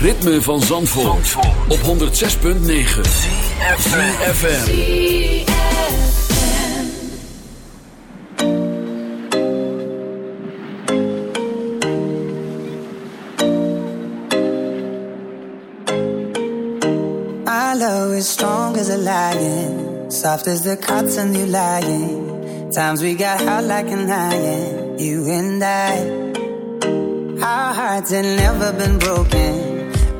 Ritme van Zandvoort, Zandvoort. op 106.9 CFFM My love is strong as a lion Soft as the cotton you lying. Times we got hot like an iron You and I. Our hearts had never been broken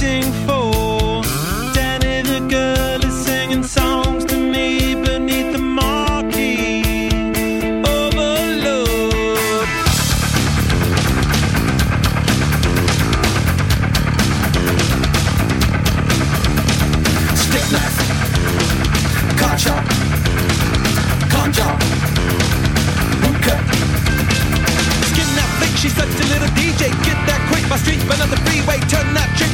Waiting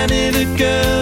Danny the girl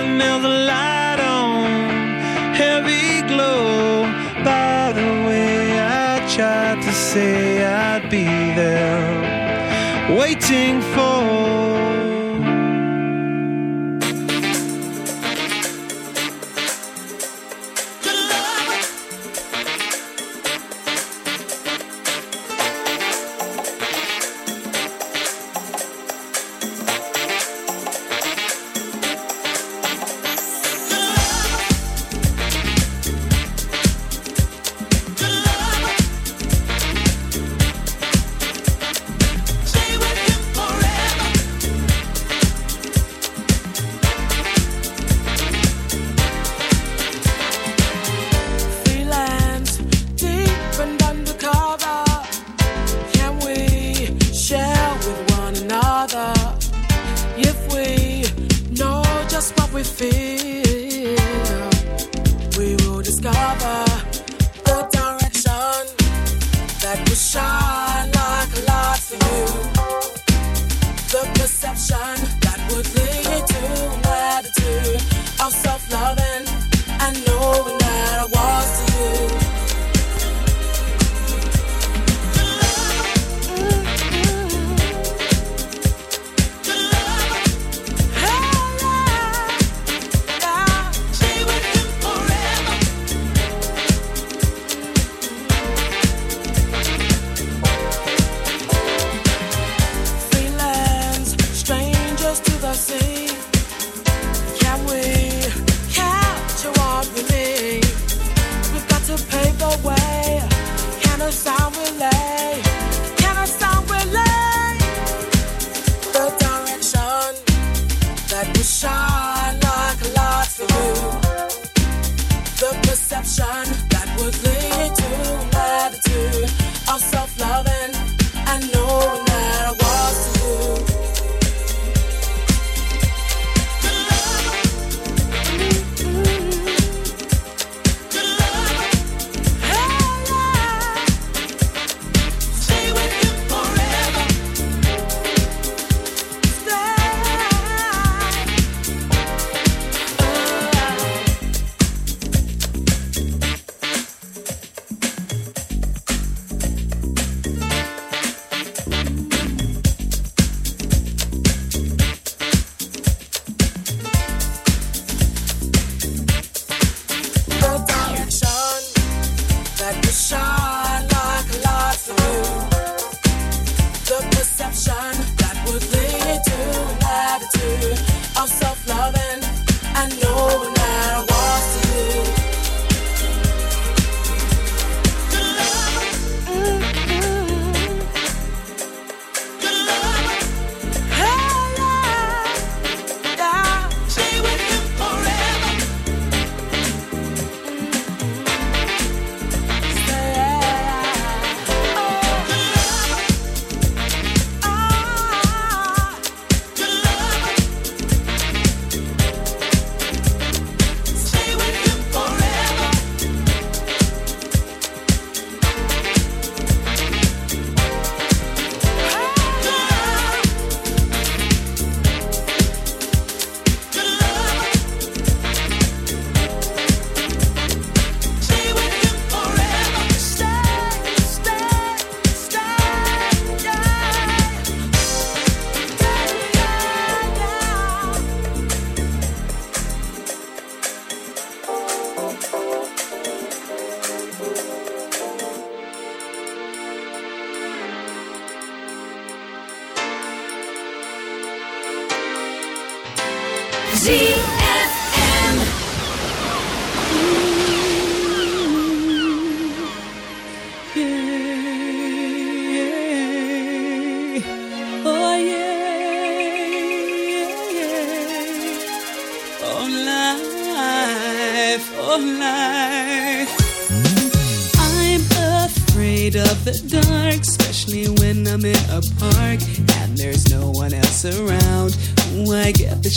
and there's a light on, heavy glow. By the way, I tried to say I'd be there, waiting for. the sound.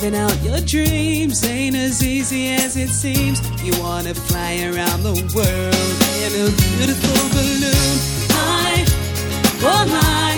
living out your dreams ain't as easy as it seems. You wanna fly around the world in a beautiful balloon. I, oh life,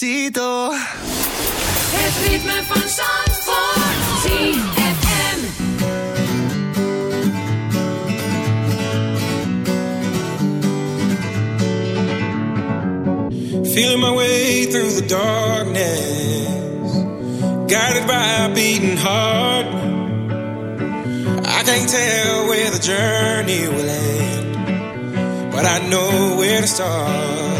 Despacito. Het ritme van Zandvoort. ZFM. Feeling my way through the darkness, guided by a beating heart. I can't tell where the journey will end, but I know where to start.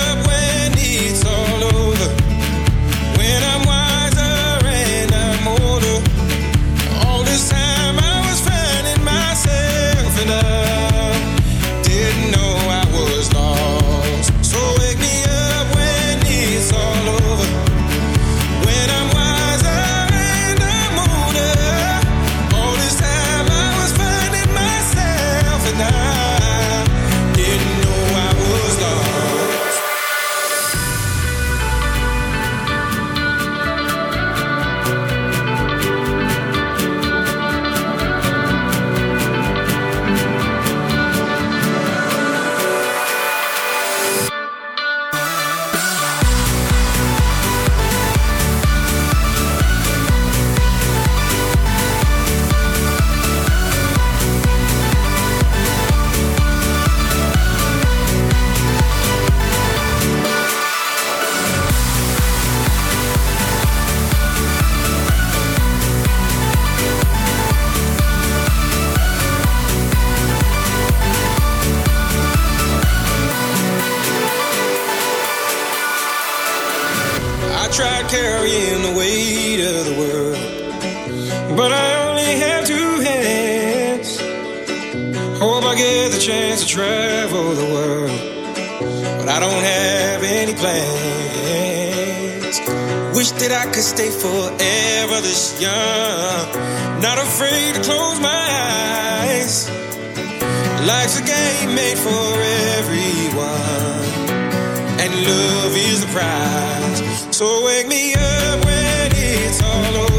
that I could stay forever this young, not afraid to close my eyes. Life's a game made for everyone and love is the prize. So wake me up when it's all over.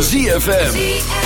ZFM.